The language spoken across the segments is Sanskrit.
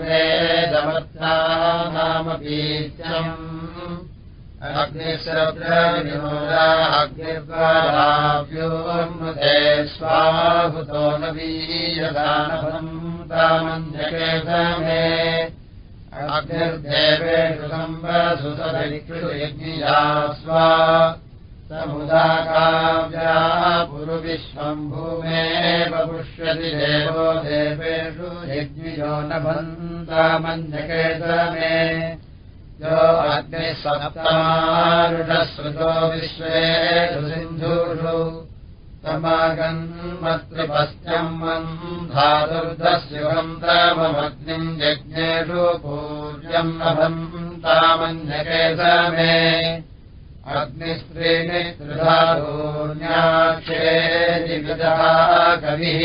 अग्निर्वेदमत्ता नामपीत्यम् अग्निश्रद्रनिमोदाग्निर्वाव्योन्मुदे स्वाहुतो नवीयदानभम् तामन्यकेतमे अग्निर्देवेषु सम्बसुतरिक्षु यज्ञिया स्वा समुदाकाव्या पुरुविश्वम् भूमे पुष्यति देवो देवेषु यज्ञियो न भन्तामन्यकेतमे यो अग्निः सप्तमारुषश्रुतो विश्वेषु सिन्धुषु। समागन्मत्रिपश्चम् धातुर्दस्युहम् ताममग्निम् यज्ञेषु पूर्यम् अभम् तामन्यकेतमे अग्निस्त्रीणि त्रिधातून्याक्षेजिविदः कविः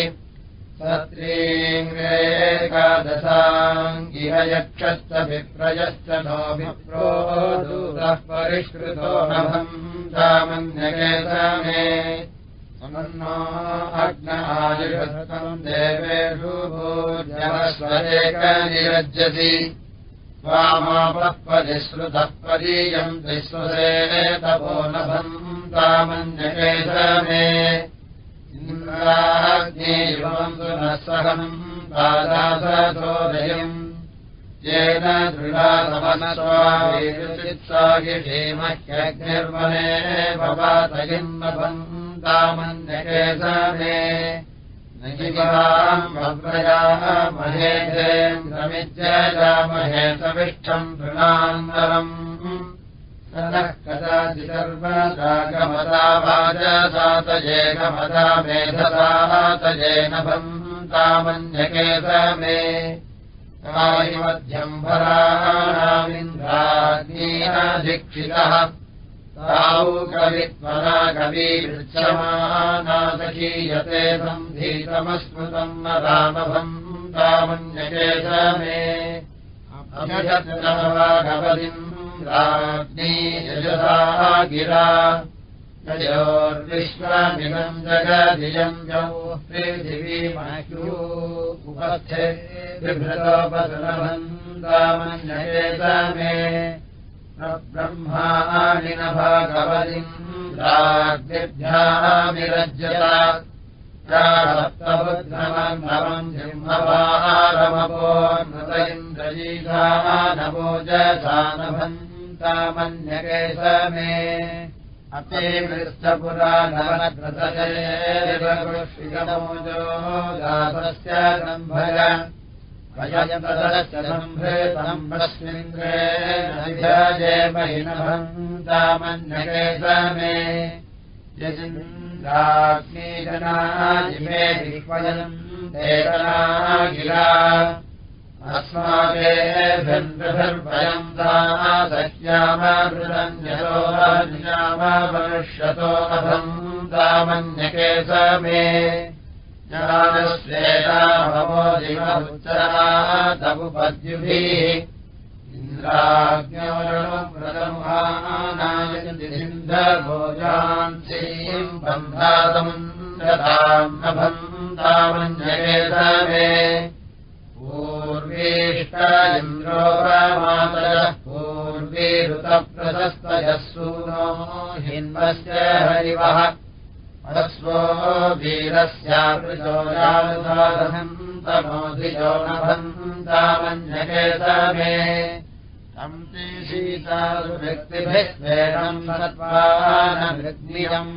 सत्रीङ्गेकादशाङ्गिह यक्षश्च विप्रयश्च नो विप्रो दूरः परिष्कृतो नभम् सामन्यकेतमे समन्नो अग्न आयुषम् देवेषु भोजमस्वरेकनिरज्यति परीयम् विश्वसे तपो नभम् तामन्यकेतमे इन्द्राग्नेयुवम् न सहम् पादासोदयम् येन दृढासमनस्वाहिषेमह्यग्निर्मने भवातयम् नभम् तामन्यकेतमे ्रयाः महेन्द्रेन्द्रमिज्यजामहे सविष्ठम् तृणान्तरम् ततः कदाचिसर्वदागमदा वाजसातजेकमदा मेधसातजेनभम् तामन्यकेतमे कायिमध्यम् भराणामिन्द्राग्नीनाधिक्षितः सन्धीतमस्मृतम् न रामभम् अभजत्नवागवदिम् राज्ञी यजसा गिरा। तयोर्विश्वमिदम् जगदियम् जौ पृथिवीमह्यो उपस्थे बिभृतोपसुलभम् रामन्यकेतमे ब्रह्माणि न भागवतिम् राज्ञाभिरज्यताभुद्रमम् जिह्मवारमपो नृत इन्द्रजीधा नभोजसानभन्तामन्यकेशमे अतीवृष्टपुराणवनकृतजयेश्विगमोजो दासस्य सम्भय ्रस्मिन्द्रे महिनभन्तामन्यकेतमे यजिन्द्राग्निजनाजिमे विक्वयम् देवनागिरा अस्माकेभ्यम् दासह्यामृतन्यतो मनुष्यतो अभम् तामन्यकेतमे श्वेताभवो दिवमुच्चरादमुपद्युभिः इन्द्राज्ञोरणप्रथमानायसिन्धभोजान्सीम् बन्धातमुन्नताम् नभन्तामञ्जयेतमे पूर्वीष्ट इन्द्रोपमातरः पूर्वीरुतप्रशस्तयः सूनो हिन्वस्य हरिवः परस्वो वीरस्यापृजोजानुसाधन्तमोधिजो नभन्तामन्यकेतमे तम् ते सीतासु व्यक्तिभिः स्वेदम् सत्त्वानवृग्नियम्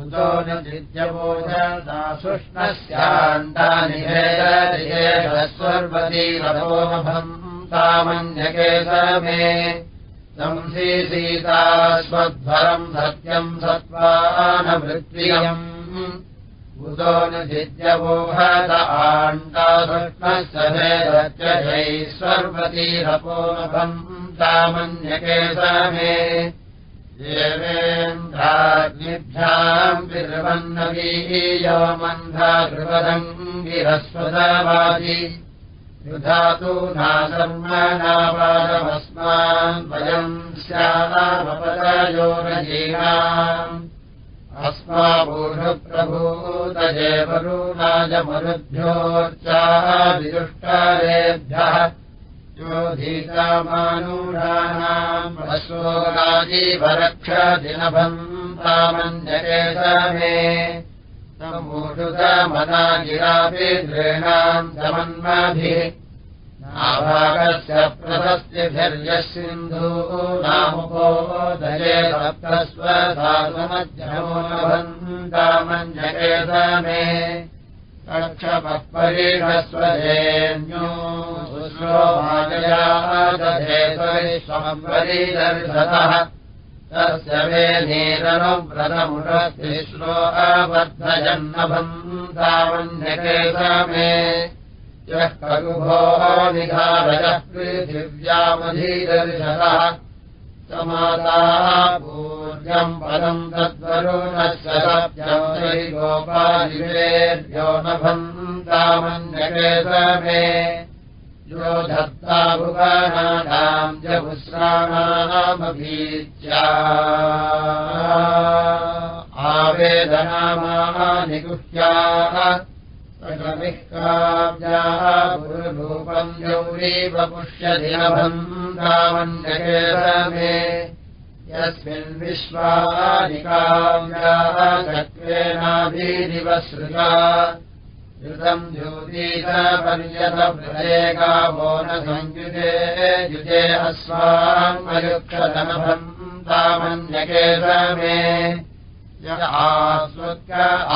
उदो न चिद्यवोजदासुष्णस्याण्डानि भेदस्वर्वतीरभोमभम् तामन्यकेतमे संसी सीता स्वध्वरम् सत्यम् सत्त्वानवृत्तियम्। उदो न जिद्यवोहत आण्डासुष्णश्चैश्वर्वतीरपोमभम् तामन्यकेतमे देवेन्द्राग्निभ्याम् विर्वन्नवीयो मन्धागृपदम् गिरस्वदवादि युधातु नासर्मणापादमस्मान् वयम् स्यामपद राजोरजीनाम् अस्मापूषप्रभूतजेवरूणाजमरुभ्योच्चाविदुष्टारेभ्यः योधीतामानूढानाम् अश्वोराजीवरक्षदिनभम् तामञ्जये समे मूषुतमनागिरापि दृणाम् समन्माभिः नाभागस्य प्रशस्तिभिर्यः सिन्धू नामुपोदये सप्तस्वधातुमध्यमोभन्तामञ्जये समे कक्षपः शुश्रोभाजया दधे स्वरिश्वम्बरीदर्शतः तस्य मे नीरनुव्रतमुषस्तिश्रो अबद्धजन्नभम् तावन्यके समे यः करुभो निधारयः पृथिव्यामधीदर्शतः समाताः पूर्यम् पदम् तद्वरुणस्य सप्तै गोपालिवेभ्यो नभम् तामन्यके समे यो धत्ता भुवनानाम् जपुस्राणामभीत्या आवेदनामानि गुह्याः प्रशमिः काव्याः गुरुरूपम् गौरीव पुष्यदिनभम् रामन्यके मे यस्मिन् विश्वानि काव्याः चक्रेणाभिदिवसृता युतम् ज्योतीतपर्यतप्रदेकावो न संयुजे युजे अस्मान्मयुक्षतमभम् तामन्यके समे य आस्वत्क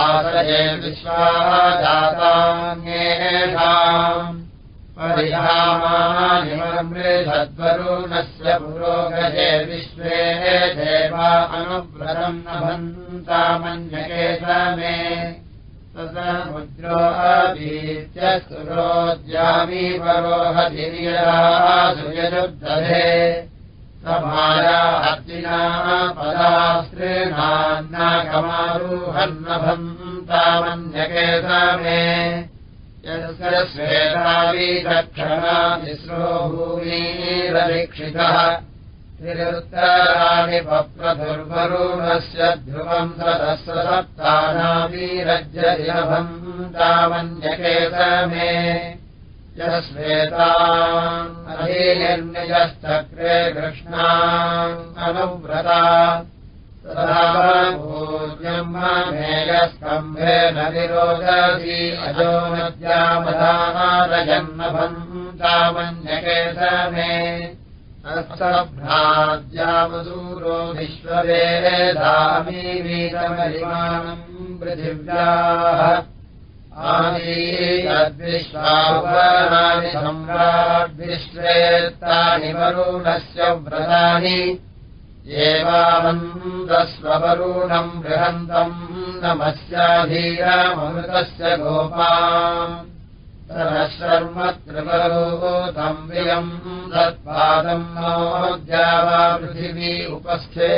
आसये विश्वाजातान्येषाम् परिहामानिमृषद्वरुणस्य पुरोगजे विश्वे देवा अनुव्रतम् नभन् तामन्यके समे मुद्रोऽपीत्य सुरोद्यामी परोहतिर्यजुर्दधे समाया समे यस्य श्वेतावीदक्षणातिस्रो भूमीरवीक्षितः त्रिरुत्तराणि पप्रधुर्वरुणस्य ध्रुवम् सदस्य सप्तानावीरज्यभम् तामन्यके समे यश्वेताम् अधीनिर्निजश्चक्रे कृष्णाम् अनुव्रता। तदा पूज्यम् मेयस्तम्भे न विरोदसी अजो नद्यामधानारजन्मभम् तामन्यके समे भ्राज्यामसूरो विश्ववेदामी वीतमरिमाणम् पृथिव्याः आनीयद्विश्वानि सम्राड्विश्वेत्तानि वरुणस्य व्रतानि। एवामन्दस्ववरुणम् बृहन्तम् नमस्याधीरमृतस्य गोपा वियम् तत्पादम् नोद्यावा पृथिवी उपस्थे।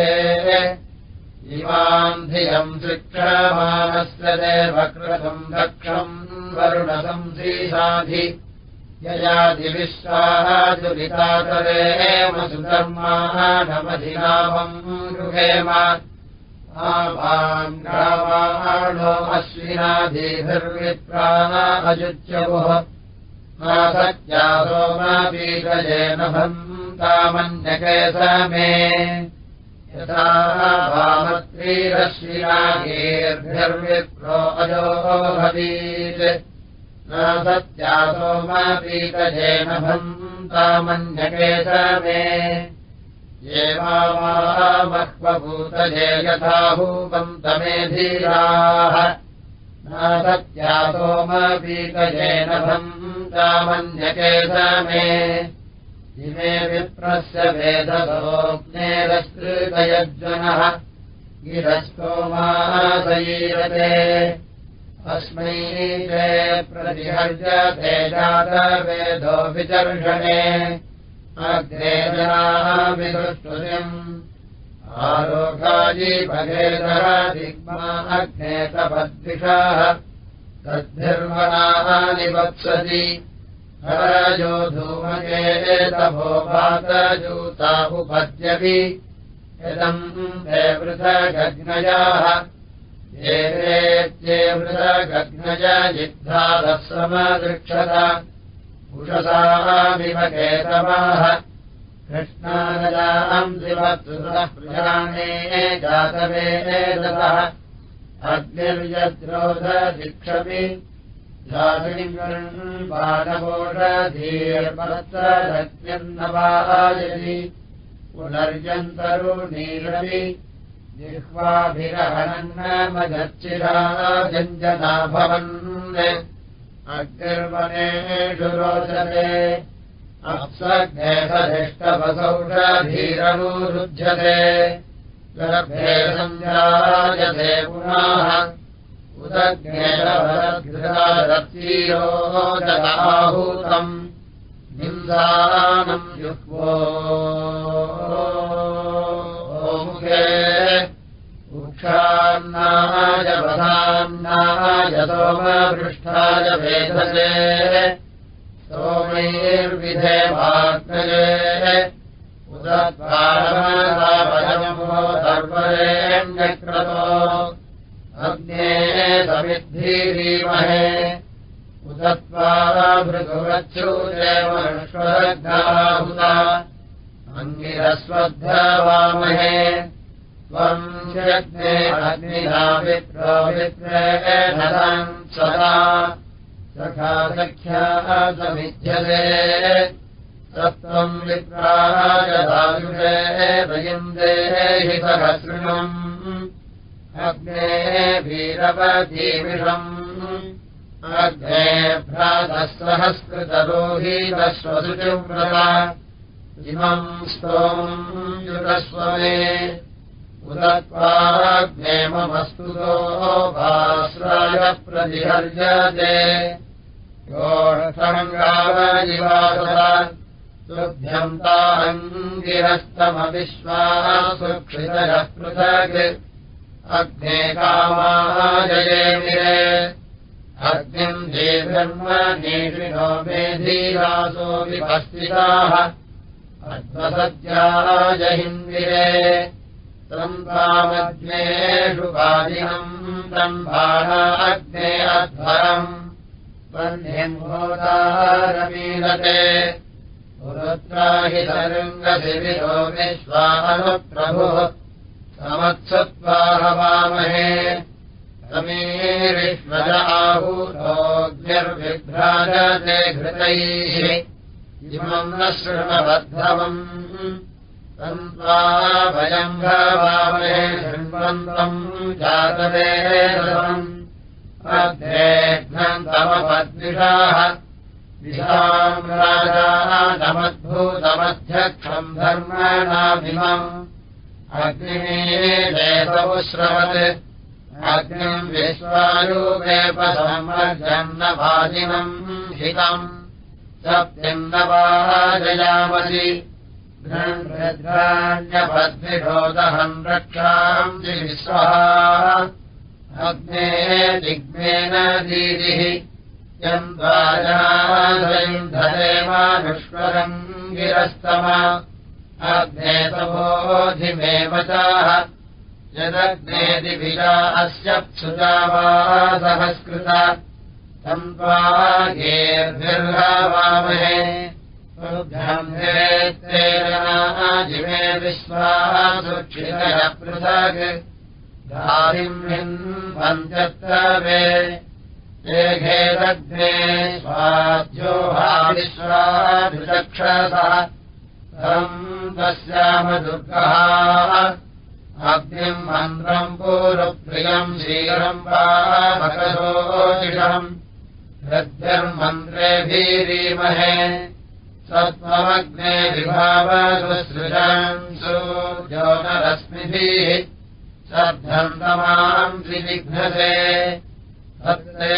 इमाम् धियम् शिक्षमानस्य देवकृतम् दक्षम् वरुणसंसीसाधि ययादिविश्वाजुलितातरे सुधर्माणमधिनामम् गृहेम आवाङ्गावाणो अश्विनादिभिर्विप्राण अजुच्यवुः सत्या सोमापीतजेन भम् तामन्यके समे यथा अजो भवीत् न सत्या सोमापीतजेन भम् तामन्यके समे एवामह्वभूतजे यथाभूपम् तमे धीराः न सत्या सोमपीतजेन भम् तामन्यके समे इमे विप्रस्य वेदसोऽग्नेरस्कृतयज्वनः गिरस्तोमासयीरते अस्मै ते प्रतिहर्यते जातवेदो विचर्षणे जनाः विदुष्टुम् आरोगाजीभगेदः दिग्मा अग्नेतपद्विषाः तद्भिर्वणाः निवत्सति। हरजो धूमकेतभो भातजूता उपद्यपि यदम् जिद्धादः समदृक्षत उषसामिव केतवाः कृष्णानजाम् दिवत्सुतः प्रयाणे जातवेदतः अग्निर्यद्रोधशिक्षपि। जातिर्बाणवोषधीर्पत्रदग्निर्नवायति पुनर्यन्तरुणीरवि जिह्वाभिरहनन्नमगर्चिरा व्यञ्जना भवन् अग्निर्वनेषु रोचते। अप्सग्नेहधिष्टवसौषधीरनुरुध्यते गर्भे सञ्जायते पुनः। उदग्नेरवरघृतारतीरोदराहूतम् निन्दानम् जुह्वो मुखे वृक्षान्नाय वधान्नाय सोमपृष्ठाय वेधसे। सोमैर्विधे वाग्नये उदत्वारमो सर्वरेण्यक्रतो। अग्ने समिद्धीरीमहे उदत्वाभृगुवच्छूदेवश्वरग्नाहुता अङ्गिरस्वद्धवामहे त्वम् यज्ञे अग्निरावित्रोवित्रे नरम् सदा सखा सख्या समिध्यते तत्त्वम् विप्रायदायुषे वयन्दे हि सहस्रिणम्। अग्ने वीरवतीमिषम् अग्ने भ्रातः सहस्कृतरोहीतस्वसुचिव्रता इमम् स्तोमम् युतस्व मे उदत्वाग्ने ममस्तुतो भास्राय प्रतिहर्यते योषङ्गावजिवासदा तुभ्यन्ताङ्गिरस्तमविश्वासुक्षितयः पृथक्। अग्ने कामाजयेमिरे अग्निम् देब्रह्मनेषिणो मेधीरासो विपस्थिताः। अद्वसत्याजहिन्दिरे सम्पामग्नेषु वादिनम् अग्ने अध्वरम्। वह्निम्भोदारमीलते पुरुत्राहितरङ्गशिविरो विश्वानुप्रभुः समत्सत्त्वाहवामहे समीरिष्मज आहूतोऽग्निर्विभ्राजते घृतैः। इमम् न तन्त्वा भयम् भवामहे शृण्वन्तम् जातवेदम् अग्नेघ्नन्तमपद्विषाः विशाम् राजानमद्भूतमध्यक्षम् धर्मणामिमम् अग्निमेलेतमुश्रवत् अग्निम् विश्वायुवेपसमर्जन्नभाजिनम् हितम्। सत्यम् न वाजयामसि घृण्भद्राण्यपद्विषोदहम् रक्षाम् विश्वः अग्ने दिग्मेन दीदिः यम् द्वाजाधरेमानुष्वरम् गिरस्तम अग्ने तमोधिमेव चाह। यदग्नेदिविजा अस्य प्सुजा वा सहस्कृता तम् त्वा गेर्भिर्हवामहे जिमे विश्वासुक्षितः पृथक् धारिम् हिन्वन्त्यत्रवे येघेदग्ने स्वाद्योहाविश्वाभिचक्षसः तम् तस्यामदुर्गः अग्निम् मन्त्रम् पूरुप्रियम् शीघ्रम् वा हृद्यर्मन्त्रेभीरीमहे सत्त्वमग्ने विभावसृजांसु ज्योनरश्मिभिः सद्धन्तमाम् त्रिविघ्नसे सत्ते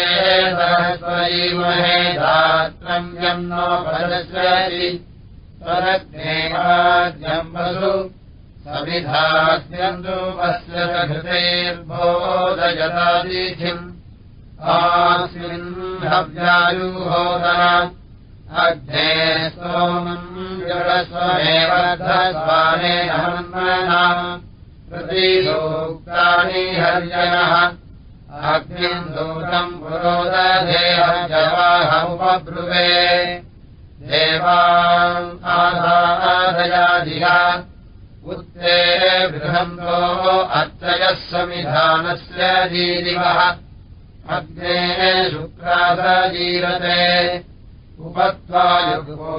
सहस्वयीमहे धात्रम् यन्नो परस्वरि परग्नेवाद्यम्बसु समिधास्यन्तु अस्य सघृतैर्बोधयतादीथिम् आस्मिन् हव्यायुहोदर अग्ने सोमम् जडस्वमेव प्रतिसूक्तानि हर्यणः अग्निम् दूतम् पुरोदधेहजवाहमुपब्रुवे देवान् आधादयाधिया उत्ते बृहन्तो अत्रयः समिधानस्य जीरिवः अग्ने शुक्रादजीरते उपत्वायुगो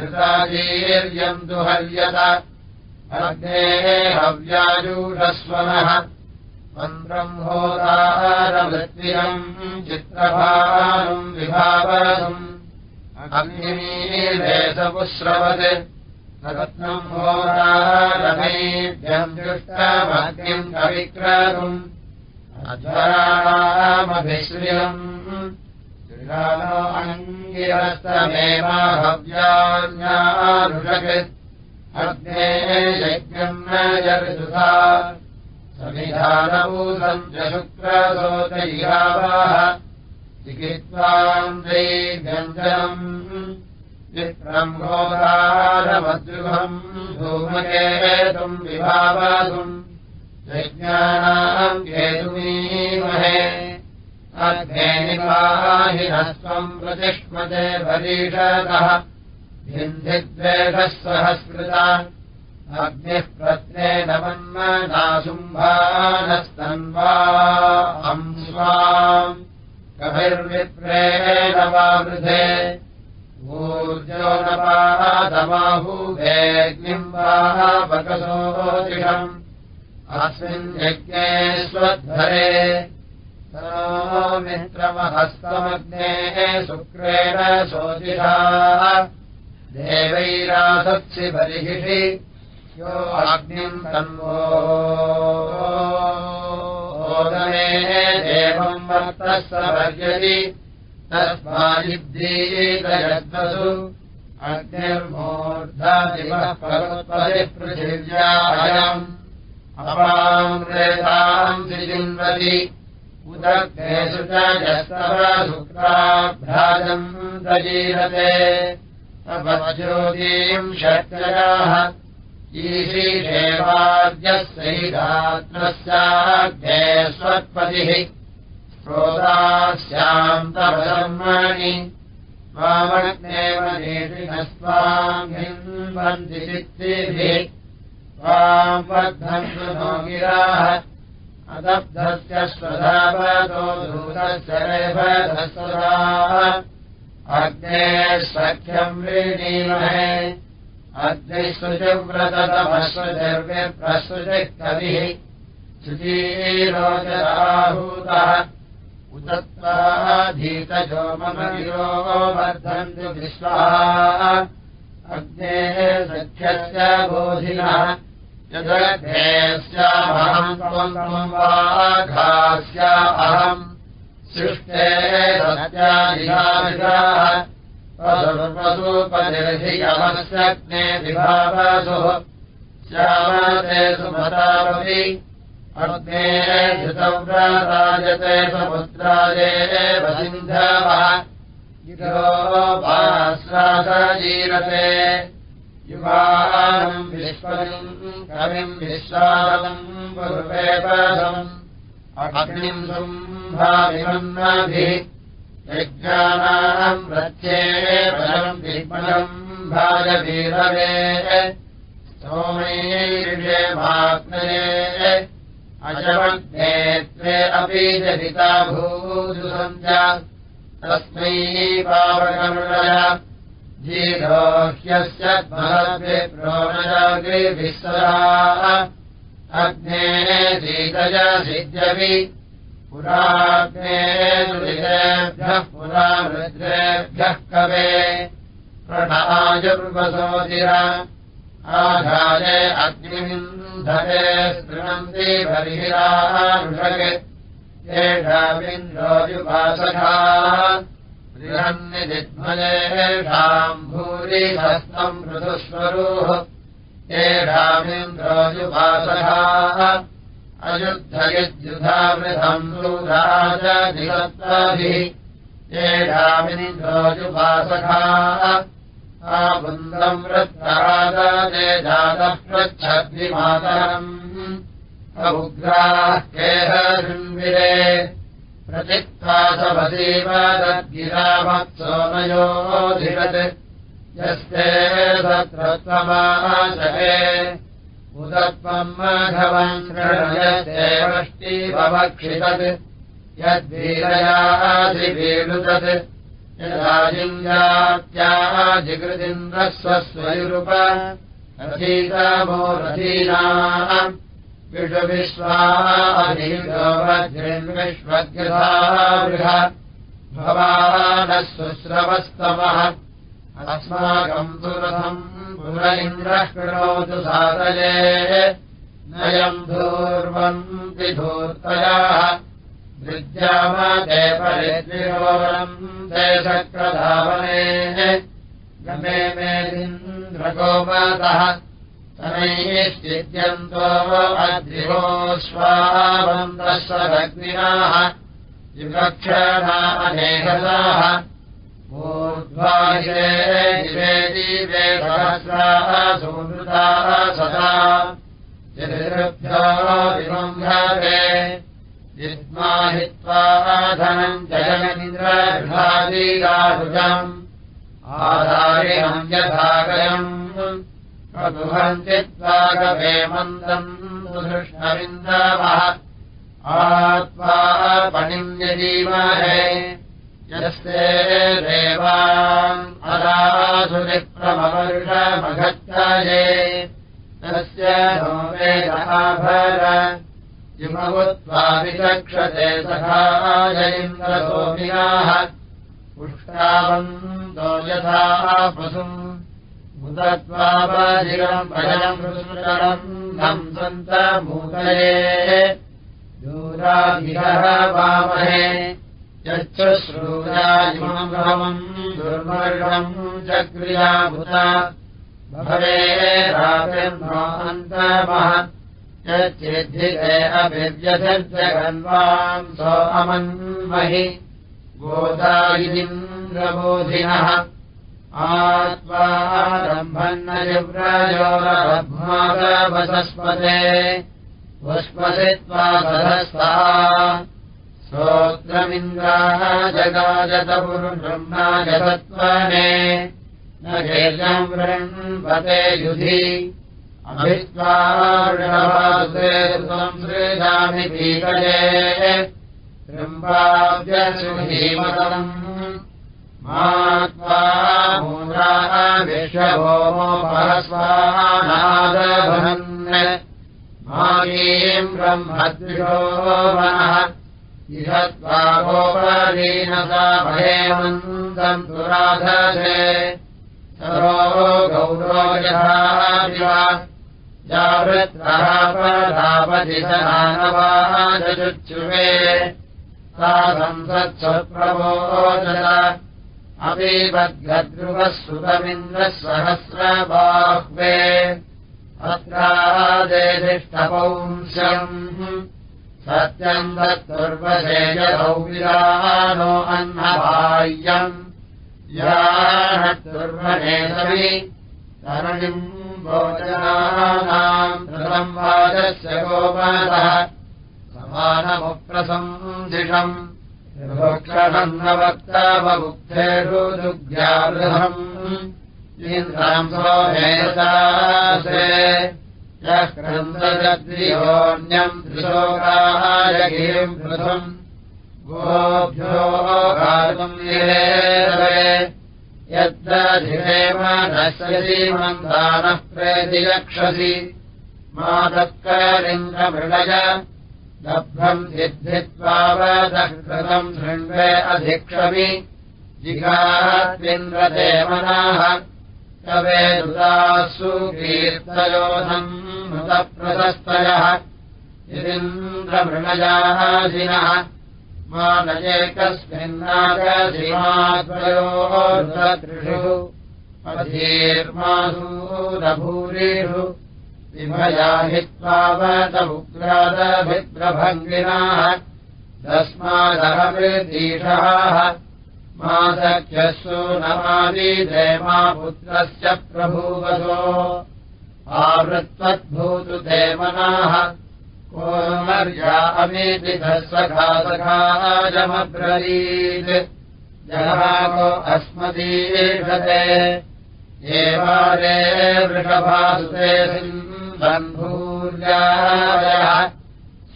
ओमवघृताजीर्यम् दुहर्यत अग्ने हव्याजूषस्वनः मन्त्रम् होदारमृत्विरम् चित्रभानुम् विभावरम् अग्निमीवेशपुश्रवत् रत्नम् होदारमेभ्यम् दृष्टमग्निम् कविक्रतुम् अध्वरामभिश्रियम्। अङ्गिरस्तमेवाहव्यान्यानुषक् अग्ने यज्ञम् न जर्जुधा समिधानभूतम् च शुक्रसोतैहावः चिकित्साम् दैव्यञ्जनम् चित्रम् घोरारमद्रुभम् धूमकेतुम् विभावतुम् यज्ञानाम् केतुमीमहे अग्ने निपाहिनस्त्वम् प्रतिष्मते भरीषतः भिन्धिद्वेषः सहस्कृता अग्निः प्रत्नेन मन्मनाशुम्भानस्तन्वा हंस्वाम् कभिर्विप्रेण वा वृधे ऊर्जो न वा बकसोदिषम् अस्मिन् यज्ञे स्वध्वरे। मित्रमहस्तमग्नेः शुक्रेण सोदिषा देवैरासत्सि बर्हिषि यो अग्निम् तन्वोदने देवम् वर्तः स भर्यति। तस्मायुद्धीतयद्वसु अग्निर्मूर्धादिवः पृथिव्याहयम् अपाम् जिन्वति उदग्नेषु च यस्तव शुक्राभ्राजम् दजीरते अपज्योतीम् शक्तयाः ईशीषेवाद्यस्यैरात्रस्याग्ने स्वत्पतिः स्रोतास्याम् तवधर्माणि वामग्नेव नेषिणस्त्वाम् हिन्वन्ति चित्तिभिः गिराः। अदब्धस्य रेभधस्वधा अग्ने सख्यम् वीणीमहे। अग्निसृजव्रततमस्वजर्विप्रसृजः कविः शुचीरोचराहूतः उदत्वाधीतजो मम गिरो वर्धन्तु विश्वाः। अग्नेः सख्यस्य बोधिनः यदग्नेस्यामहम् त्वम् वाघास्य अहम् सृष्टे सर्वसूपनिर्धियमस्यग्ने विभावसुः श्यामते सुमतावपि अग्ने धृतव्राजते समुद्रादेव सिन्धवः गिरो वाश्वासजीरते युवानम् विश्वम् कविम् विश्वासम् पूर्वेपदम् अग्निम् सम्भाविमन्नाभिः यज्ञानाम् रथे बलम् विमलम् भागवीरवे सोमैर्यमाग्नये अजमग्नेत्रे अपि जनिता भूसुसञ्जा तस्मै पावकमृणय जीरोह्यस्य महद्विप्रोणजाग्रिभिः सदा अग्ने सीतज सिद्ध्यपि पुराग्नेभ्यः पुरा रुद्रेभ्यः कवे। शृणन्ति बर्हिरानुषक् येषामिन्द्रोजुपासखाः बृहन्निदिग्मयेषाम् भूरि हस्तम् मृदुस्वरूः अयुद्धयद्युधावृतम् सूराजधिवत्ताभिः येषामिन्द्रोजुपासखा आबुन्दम् वृत्तरादे जातः पृच्छद्विमातरम् अमुग्राः केह शृङ्गिरे तद्गिरामत्सोमयोधिरत् यस्ते तत्रत्वमाचके उदत्वम् माघवम् यद्वीरयाधिवेणुतत् यदाजिङ्गात्याः जिगृदिन्द्रः स्वस्वयुरुप रथीतामो रथीनाः विषुविश्वाधिगोवज्रिन्विश्वग्रहागृह भवानः शुश्रवस्तमः अस्माकम् सुरथम् पुर इन्द्रः कृणोतु सादये नयम् धूर्वन्ति धूर्तयाः विद्यामते परिद्विरोरम् देशक्रधावने गमे मेदिन्द्रगोपतः तनैश्चिद्यन्तो अद्रिवो स्वावन्तः स्वग्निनाः विवक्षणानेहसाः ऊर्ध्वाये दिवे दिवे सहस्राः सुमृताः सदा। चिरुभ्यो विबन्धते जित्मा हित्वा धनम् जयमिन्द्रघादिगारुजम् आधारिणम् यथागयम् प्रदुहम् चित्वागवे मन्दम् सुधृष्णविन्दवः आत्मा पणिम् यजीमहे यस्ते देवान् अदासुरिप्रमवर्षमघत्तये। तस्य नो वेदाभर इमवुत्वा विचक्षते सखाय इन्द्रसोमिनाः पुष्टावन्तो यथा पशुम् सुरम् धम् सन्तमूतये दूराभिरः वामहे यच्छ्रूराजिमम् दुर्मर्षम् चक्रियाभूत। भवे रात्रिन्वान्तमः यच्चिद्धिते अभिव्यसर्जगन्वाम् सो अमन्महि गोदायिन्द्रबोधिनः आत्मारम्भन्नयुव्रयोरब्मादवसस्पते पुष्पसि त्वा सधस्ता श्रोत्रमिन्द्राः जगाजतपुरुब्रह्माजतत्वने न केशम् वृण्पते युधि। अभित्वार्णवासुते त्वम् सृजामि पीतये। त्र्यम्बाव्यसुहीमतम् मात्वा मूलाः विश्वभोमोपहस्वानादभन् मायीम् ब्रह्मद्विषो मनः इह त्वा गोपदीनसा भयेमन्तम् दुराधसे। सरो गौरो यथा जावृत्रः पदापतिशनानवाचुच्युवे सा संसत्सप्रबोचत अपि बद्ध्रुवः सुतमिन्द्रः सहस्रबाह्वे अत्रादेशिष्टपौंस्यम् सत्यम् दत्तुर्वशेजौ विरानो अह्नबाह्यम् यानर्वनेसवि तरणिम् भोजनानाम् कृतम् वाचस्य गोपादः समानमुप्रसंदिषम् क्षणन्नवक्तावमुक्तेरुदुग्ध्यावृहम् इन्द्राम् सोमेशासे यः क्रन्दजद्वियोन्यम् त्रिशोकाय गिरिम् पृथम् गोभ्यो गातुम् ये यद्दधिरेव नश्यसीमन्दानः प्रेतियक्षसि मातत्करिन्द्रमृणय लब्धम् सिद्धित्वावदः कृतम् शृण्वे अधिक्षमि। जिघात्विन्द्रदेवनाः कवे दुदासु कीर्तयोधम् मृतप्रशस्तयः। यदिन्द्रमृणयासिनः मानयेकस्मिन्नागशिमाद्वयोर्दृषु अधीर्मासूरभूरिषु विभयाहित्वावतमुग्रादभिप्रभङ्गिनाः तस्मादहमृतीषाः मासख्यस्सु नमादीते मा पुत्रस्य प्रभूवसो आवृत्वद्भूतु ते मनाः कोमर्या अमीतिधस्वघासखाजमब्रवीत् जगाको अस्मदीषते एवारे वृषभासुते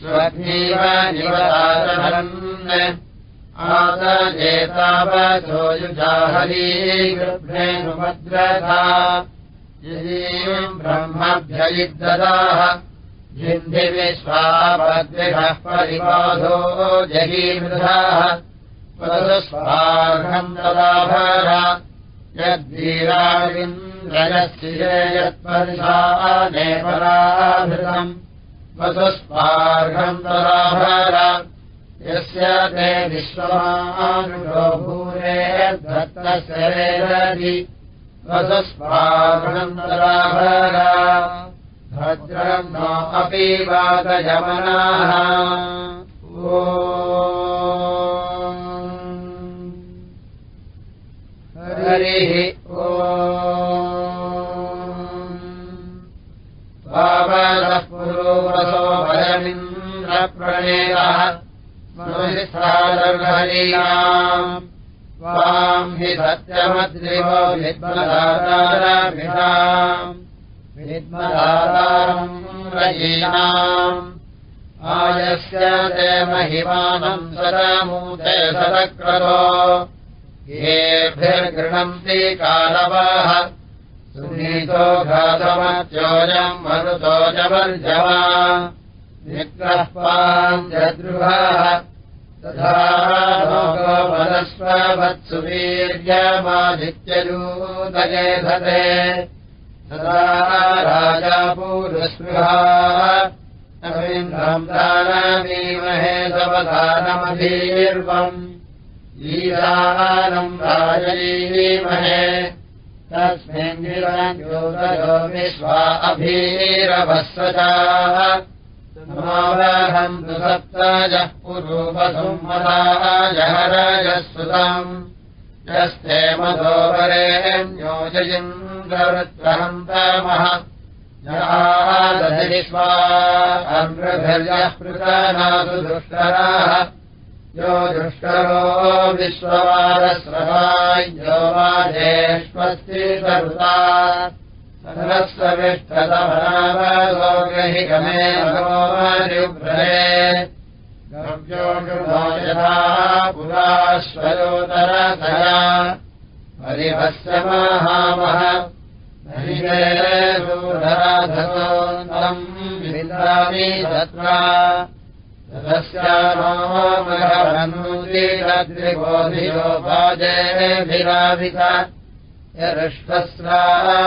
स्वधीव ब्रह्मभ्ययुद्ददाः जिन्धिविश्वापद्विषः परिबाधो जहीमृधाः पदस्वार्हम् तदाभर। यद्वीराविन्द्रयशिरे वसुस्पार्हम् तदाभर यस्य ते विश्वमानुषो भूरे धत्तशरेरधि वसुस्पार्हन्तराभर भद्रम् नो अपि वातयमनाः। ओ। हरिः ओ विद्मदाराभिषाम् विद्मदाराम् रयीनाम् आयस्य ते महिमानम् सदमूते सदक्रतो येभिर्गृह्णन्ति कालवाः। सुनीतो घातमत्योजम् मरुतो जवर्जवा निग्रह्वाञ्जद्रुवः तथा लोकोपदस्वत्सुवीर्यमादित्यजूदये धते तदा राजा पूर्वस्पृहाम् दानमीमहे सवधानमधीर्वम् ईशानम् राजयीमहे तस्मिन् ज्योतयो विश्वा अभीरभस्वजाः समावहन्तु सप्तजः पुरूपसंमदाजहरजः सुतम् यस्ते मधोपरेण्योजयिन्द्रवृत्रहन्तमः जहादधिष्वा अग्रभर्यः पृतनासु दुष्कराः। यो दुष्करो विश्ववारस्रवायो वाजेष्वस्ति सरुता सरस्वविष्टतमनावलोकहि गमे भगवानिव्रहे गव्यो यथा पुराश्वयोतरतया हरिभस्य महामः हरिवेरूधराधनोन्दम् विन्दामि तत्रा तदस्यानोमघनूतिरद्रिबोधियोपाजेभिराभित यरुष्वस्रा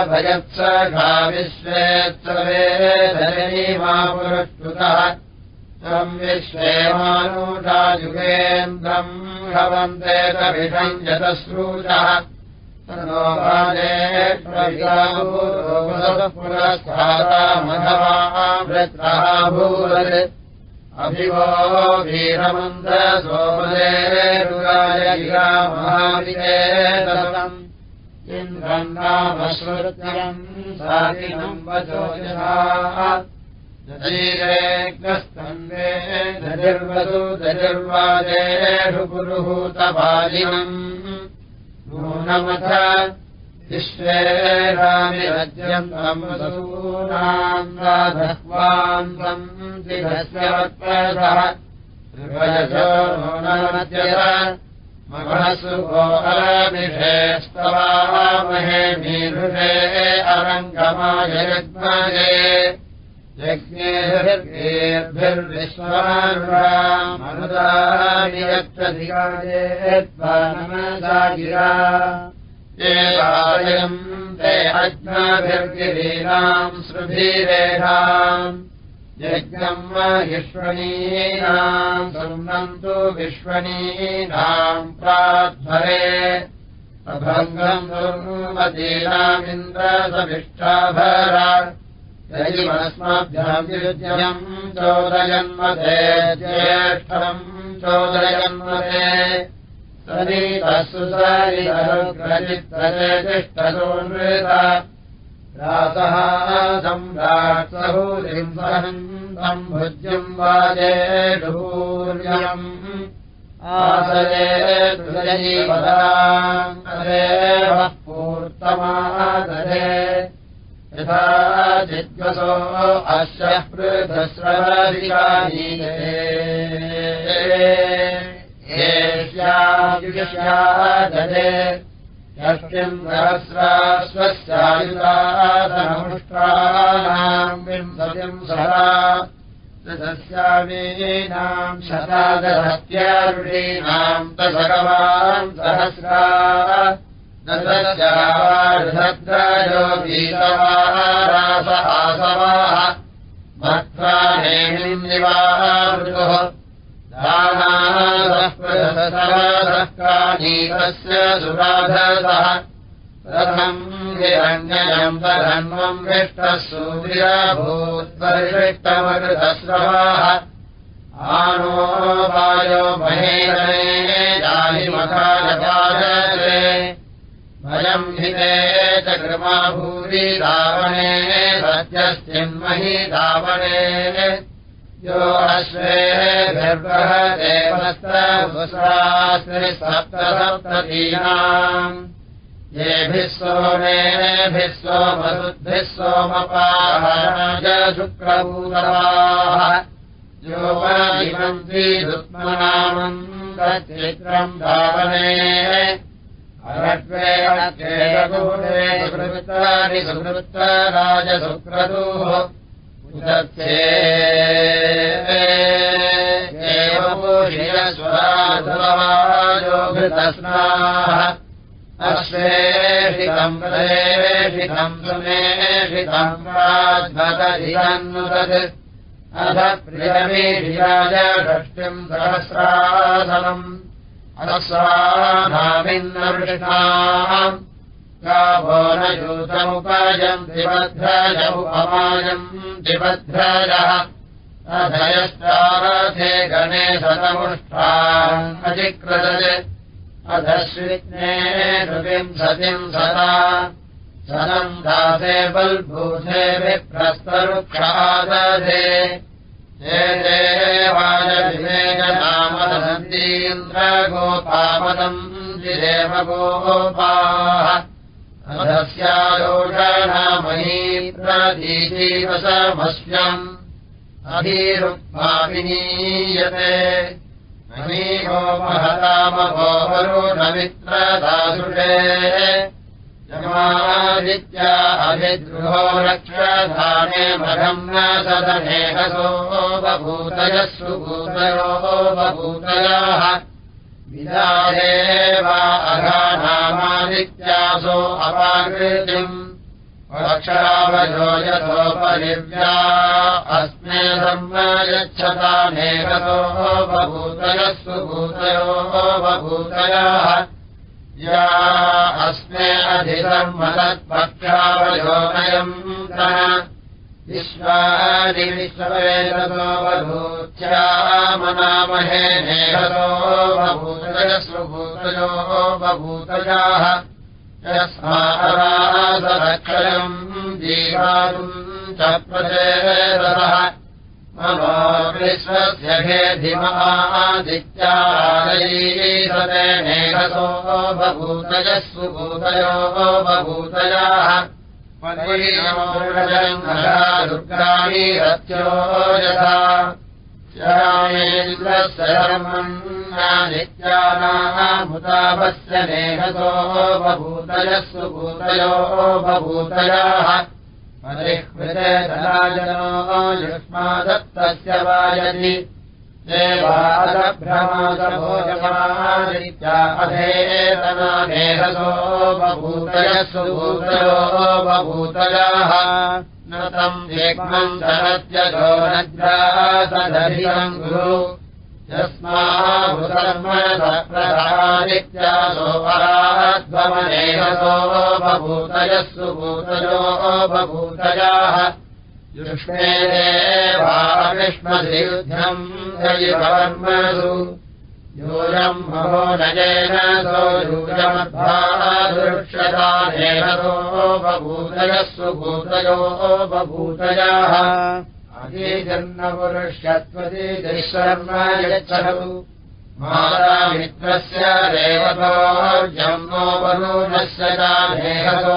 भयत्सखा विश्वेत्सवे धरणीमा पुरष्कृतः तम् विश्वे मानुषायुगेन्द्रम् भवन्ते कविषम् यतश्रूषः तनो वाजे पुरस्तारा मघवा वृत्रः भूवत् अभिवो महाविवेदम् इन्द्रम् नामश्रुत्यम् साधिनम् वचोजसा दधीरेग्रस्तन्वे दधिर्वसु दधिर्वाजेषु पुरुहूतपालिनम् नूनमथ विश्वेरामिरज्यम् अमृसूनाम् राधह्वान्तम् दिघस्य वक्त्रसः ऋवयसो नूनमध्यत महसु गो अरमिषेस्तवामहे मीरुषे अरङ्गमाय यज्ञये यज्ञेभिर्भिर्विश्वामनुदानि यक्षधिकाये त्वा नमसा गिरा ते अज्ञाभिर्गिरीणाम् श्रुभिरेषाम् यज्ञम् विश्वणीनाम् सुम्नन्तु विश्वणीनाम् प्राध्वरे अभङ्गम् दुर्मतीनामिन्द्रसविष्टाभर यजिमस्मभ्याम् युज्यम् चोदयन्मते ज्येष्ठम् चोदयन्मते सनीतसुसरितरुग्रचित्तचेतिष्ठसोन्वृता सहन्तम् भुज्यम् आसये तुलयीपदाम् पूर्तमादरे। यथा जिद्वसो अस्य पृथस्रवधिकारीये एष्या ददे यस्मिन् सहस्राश्वस्यायुतादमुष्ट्राणाम् विंशतिम् सदा सस्यामीनाम् शतादहत्यारुणीनाम् दशगवान् सहस्रा दशस्यावार्धद्राजो गीतवारास आसवाः मत्वा नेमिन्निवामृतुः कानीकस्य सुराधसः रथम् हिरण्यम् तधन्वम् विष्टः सूर्यभूत्परिशिष्टमकृतस्रवाः आनो वायो महेरणे जाहिमकालपादरे भयम् च कृमा भूरि दावणे सत्यश्चिन्महि दावणे यो अश्वेभिर्वह देवस्तवसास्ति सप्तसप्ततीनाम् येभिः सोमेभिः सोमसुद्भिः सोमपाराज शुक्रभूतवाः यो तच्चित्रम् धावने। अरट्वे अक्षेरगुणे सुकृतानि अश्वेषितम् प्रेषितम् सुमेषितम् राजधिरन्नुदत् अथ प्रियमीषिराज षष्टिम् सहस्रासनम् अदस्राधामिन्नवृषाम् गावो न यूतमुपायम् द्विबध्रजौ अमायम् द्विबध्रजः अधयश्चारथे गणे सतमुष्ठाम् अजिक्रदत् अधश्वित्ने विंशतिम् सदा। सनम् दासे बल्भूते विप्रस्तरुक्षादधे। हे देवायविवेकनामदन्दीन्द्रगोपामदम् द्विदेवगोपाः अधस्यालोषणामही प्रदीजीवसमस्यम् अधीरुक्माविनीयते महीमो महतामभोवरो न मित्रदासुषे जमादित्या अभिद्रुहो रक्षधाने मघम् न सदनेहसो बभूतयः सुभूतयो बभूतयाः विदारे वा अघानामादित्यासो अपाकृतिम्। रक्षावयो यथोपरिव्या अस्मे ब्रह्मयच्छतानेकतो बभूतयः सुभूतयो बभूतयाः। या अस्मे अधिधर्मतत्पक्षावयोनयम् विश्वादिविश्ववेदतो बभूत्यामनामहे नेहतो बभूतय सुभूतयो बभूतयाः यस्मारासरक्षयम् जीवातुम् च प्रचेदः मम विश्वस्य घेधिमादित्यालयीसते नेहसो बभूतयः सुभूतयो बभूतयाः दुर्गाणि रत्यो यथा नेहसो बभूतयः सुभूतयो बभूतयाः परिह्वृते धराजनो युष्मादत्तस्य वायति देवादभ्रमादभोजमादित्या अधेतना नेहसो बभूतयः सुभूतयो बभूतयाः। न तम् नद्रासदधिरम् गुरु। यस्माभुधर्मसप्रधानित्यासो पराध्वमनेहसो बभूतयः सुभूतयो बभूतयाः युष्मे देवा विष्मधियुद्धम् जयिवर्मसु यूयम् महो नयेन सो यूयमध्वादृक्ष्यता देहतो बभूतयः सुभूतयो बभूतयाः अतीजन्मपुरुष्यत्वती शर्म यच्छतु मातामित्रस्य वरुणस्य च देहतो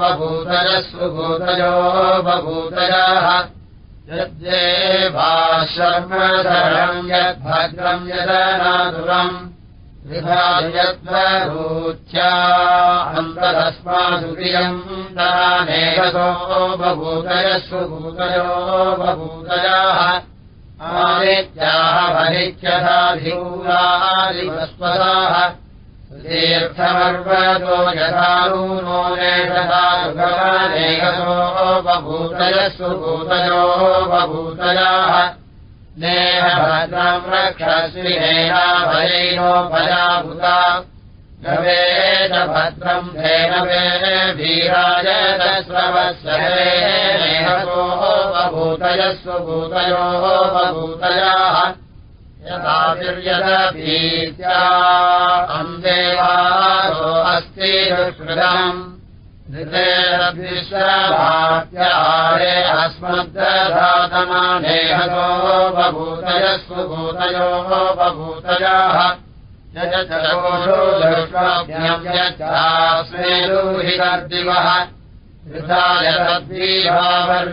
बभूतयः सुभूतयो बभूतयाः यद्देवाशर्मधरम् यद्भद्रम् यदनादुरम् विभायद्वरूच्या अन्तरस्मासुप्रियम् दानेहतो बभूतयः सुभूतयो बभूतयाः आदित्याः नेषधानेहतो बभूतयः सुभूतयो बभूतयाः नेहभद्रम् रक्षस्विनेहाभयैनोपयाभूता गवेश भद्रम् धेनवे वीराय दस्रवत्सरे नेहतो बभूतयः सुभूतयोः बभूतयाः यदातिर्यदीत्या अन्देवारो अस्ति दुष्कृतम्। ऋतेरभिश्वभात्यारे अस्मद्दधातमानेहतो बभूतयः सुभूतयोः बभूतयाः यजकोषो दृष्टाभ्यम् यच्चास्मे दूहितर्दिवः ऋताय तद्वीभावर्याप्याय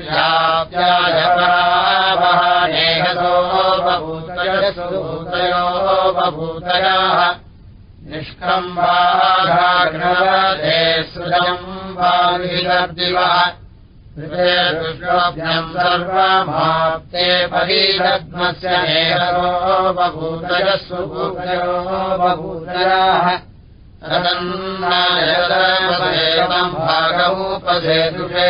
परावः नेहतो बभूतयः सुभूतयो बभूतयाः निष्कम्बाघाग्नवधे सृजम् वाहितर्दिवः ऋते दुष्टाभ्यम् सर्वमाप्ते परिषद्मस्य नेहतो बभूतयः सुभूतयो बभूतयाः तदन्नायतम् भागमुपसेतुषे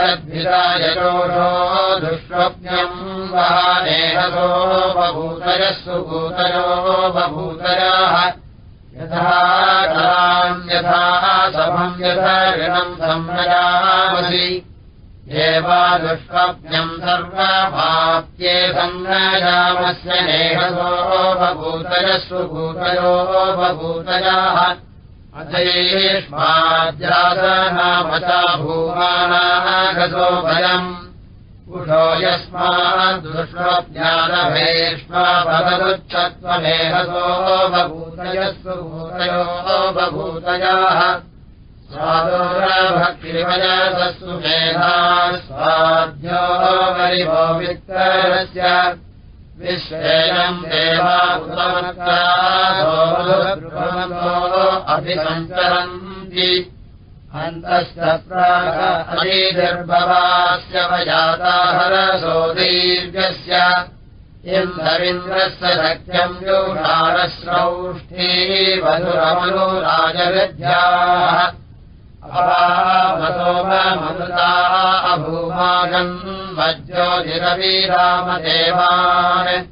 तद्भिदायतोषो दुष्वप्न्यम् वहानेहतो बभूतयः सुभूतयो बभूतयाः यथा कलान्यथा सभम् यथा ऋणम् संरजामसि। एवा दुष्वप्न्यम् सर्वमाप्ये सङ्गजामस्य नेहसो बभूतयः सुभूतयो बभूतयाः अथयेष्माद्यासनामचा भूमानागतो भयम् बभूतयः सुभूतयो बभूतयाः स्वादोरभक्तिवयसस्सु मेधा स्वाद्यो वरिभो वित्तरस्य विश्वेयम् देवाभुतमत्रो अभिसञ्चरन्ति अन्तस्तत्रागर्भवास्य वजाताहरसो दीर्घस्य। इन्द्रविन्द्रस्य सख्यम् योषारस्रौष्ठी वधुरमनो राजविद्याः अपामसोममृता अभूमागम् वज्रोजिरवीरामदेवान्।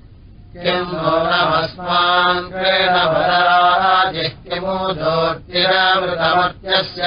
किम् नूनमस्मान् क्रीणभराजिः किमु ज्योतिरमृतमर्त्यस्य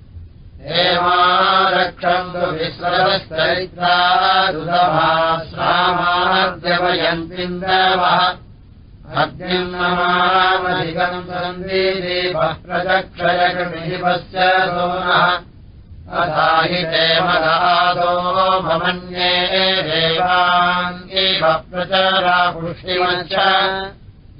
हे मा रक्षन्तु विश्वरश्चरित्रा दुधभाश्रामाद्यवयन्तिन्दवः अग्निम् ते मदादो ममन्ये देवाङ्गेव प्रचरा पुष्टिमच्च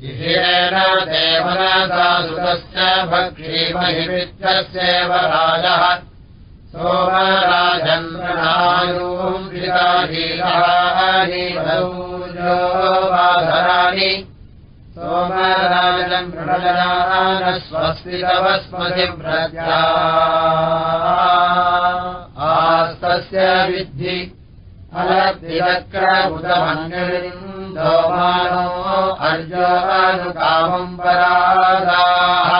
इषेण देवनदासुतस्य भक्षीमहिमित्यस्येव राजः मृणजनान स्वस्ति तव स्मतिव्रजा आस्तस्य विद्धि अलद्विवक्रमुदमन्यलिन्दो मानो अर्जानुकामम् परादाः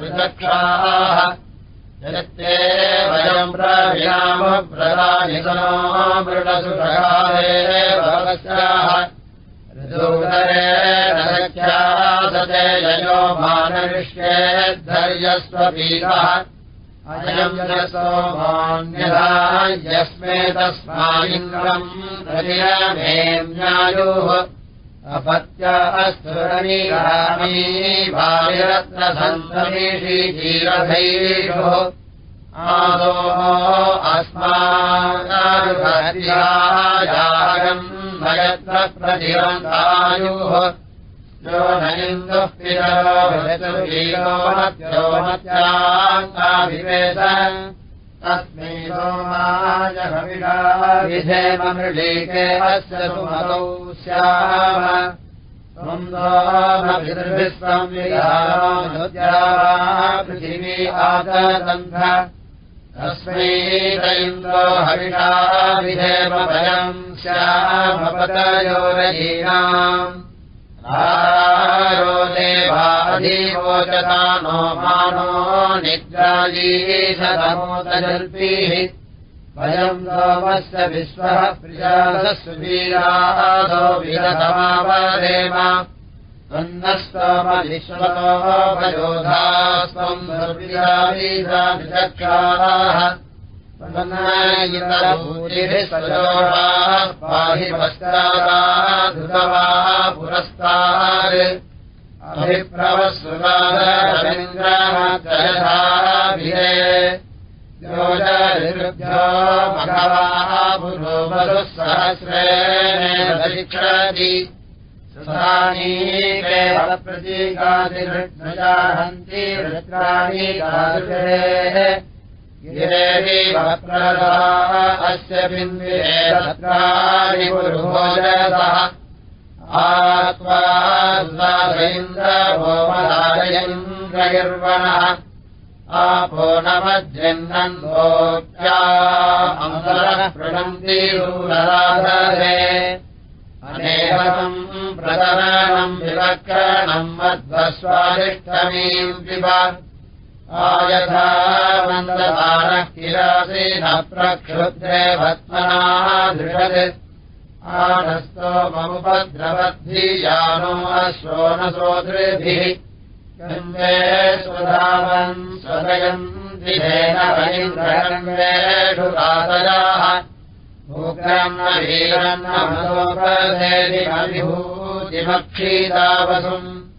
विचक्षाः जगत्ये वयम् प्रवियामप्रदानितनो मृडसुषकाले भवस्याः ऋतुदरे नख्यासते ययो मानविष्ये सोमान्यथा यस्मे तस्मादिन्द्रम् प्रतिरमेम्यायुः अपत्य अस्तुरनीरामी वायुरत्नसन्तमीषी जीरधैषुः आदो अस्मायागम् भयत्र प्रतिरन्तायुः यो न इन्दुः पिरोमत्योमत्याङ्काभिवेश तस्मै विधेममृलीके अस्य सुमतौ स्याम सुन्दोमभिर्भिस्वम् विहारोद्या पृथिवी आदगन्ध तस्मै इन्द्रो हविषा विधेम भयम् श्यामपतयोरयीनाम् देवाधिवोचता नो मानो निद्राजीशतमोदजल्पीः वयम् लोमस्य विश्वः प्रियासुवीरादो विरतमावरेम। त्वन्नस्तमविश्वतो भयोधास्त्वम् निर्विरावीराविचक्षाः पाहि पश्चादाधृतवाः पुरस्तात् अभिप्रवस्वरविन्द्रमत्रयधाभिरे योजनिरुभ्यो मघवाः पुरोमधुः सहस्रेणेक्षति सुधानीकेव प्रतीकादिहन्ति वृत्राणि कादृशेः गिरेभिप्रदा अस्य बिन्विरेत्राणि पुरुभोजसः आत्वान्द्रभोमदायन्द्रगिर्वणः आपो नमज्जन्नोक्त्या अमरः पृणन्ति दूरराधरे अनेकम् प्रतरणम् विवक्रणम् मध्वस्वादिष्टमीम् पिब आयथा भत्मनाः दृषत् आनस्तो ममुपद्रवद्भियानो अश्वो न सोदृभिः कन्वे स्वधावन् भूग्रम् न मनोपदेधिमविभूतिमक्षीतावसुम्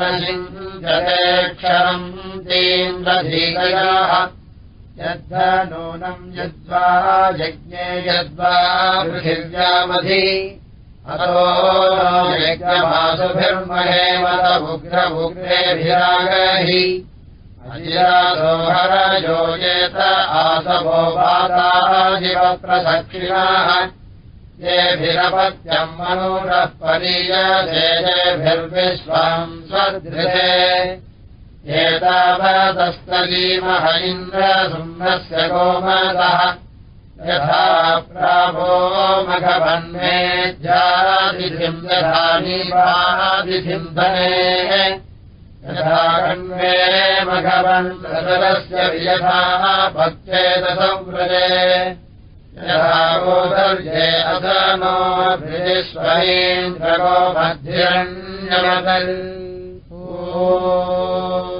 न सिञ्चतेक्षरम् तीन्द्रधीकयाः यद्वा नूनम् यद्वा यज्ञे यद्वा पृथिव्यामधि। अतो यज्ञमासुभिर्महेमत उग्रमुग्रेभिरागहि अजिरासोहरजो येत आसभो वाताजिवप्रसक्षिणाः येभिरपत्यम् मनूरः परीयसेभिर्विश्वाम् स्वधृते एतावतस्तलीमह इन्द्रसुम्नस्य गोमतः। यथा प्राभो मघवन्मेध्यादिथिम् दधानीपादिथिम् धनेः। यथा कण्वे मघवन् सदरस्य वियथा भक्त्येतसंव्रजे भृश्वरीन्द्रगो मध्यरण्यमतल् ओ